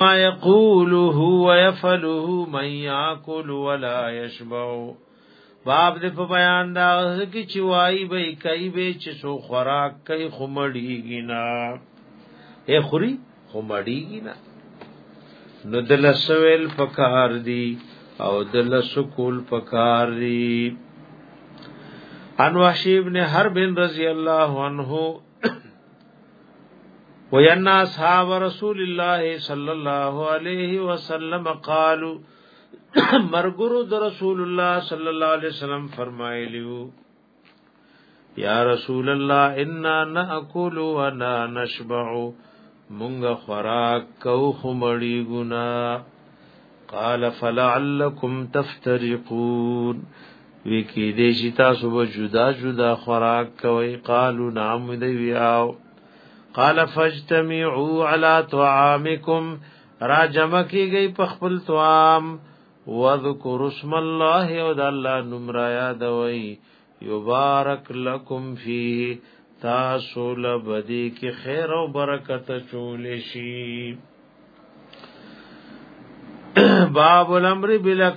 ما يقوله ويفعله من ياكل ولا يشبع باب دې په بیان دا کې چې وایي به کوي به چې سو خوراک کوي خمړیږي نه اے خوري خمړیږي نه نو دلسویل پکار دی او دلسکول پکار دی انواشی ابن حرب رضی الله عنه وَيَنَّ أَصْحَابَ رَسُولِ اللَّهِ صَلَّى اللَّهُ عَلَيْهِ وَسَلَّمَ قَالُوا مرګرو د رسول الله صلی الله علیه وسلم فرمایلیو یا رسول الله انا ناکل ولا نشبع مونږ خوراک کو خمړی ګنا قال فلعلكم تفترقون وکی دې چې تاسو به جدا جدا خوراک کوي قالو نام دې ویاو قال فاجتمعوا على طعامكم را جمع کی گئی پخپل طعام وذکر اسم الله او د الله نوم را وای یبارک لکم فی تاسو لبدی کی خیر او برکت چول شي باب الامر بلک